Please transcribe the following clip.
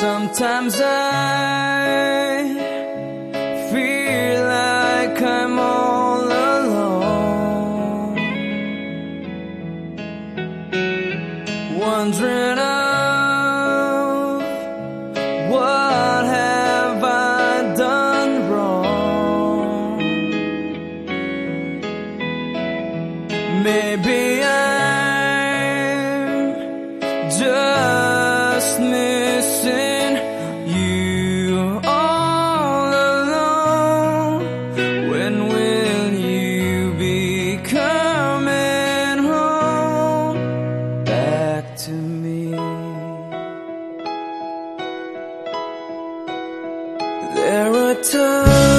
Sometimes I feel like I'm all alone, wondering. Of what have I done wrong? Maybe I summertime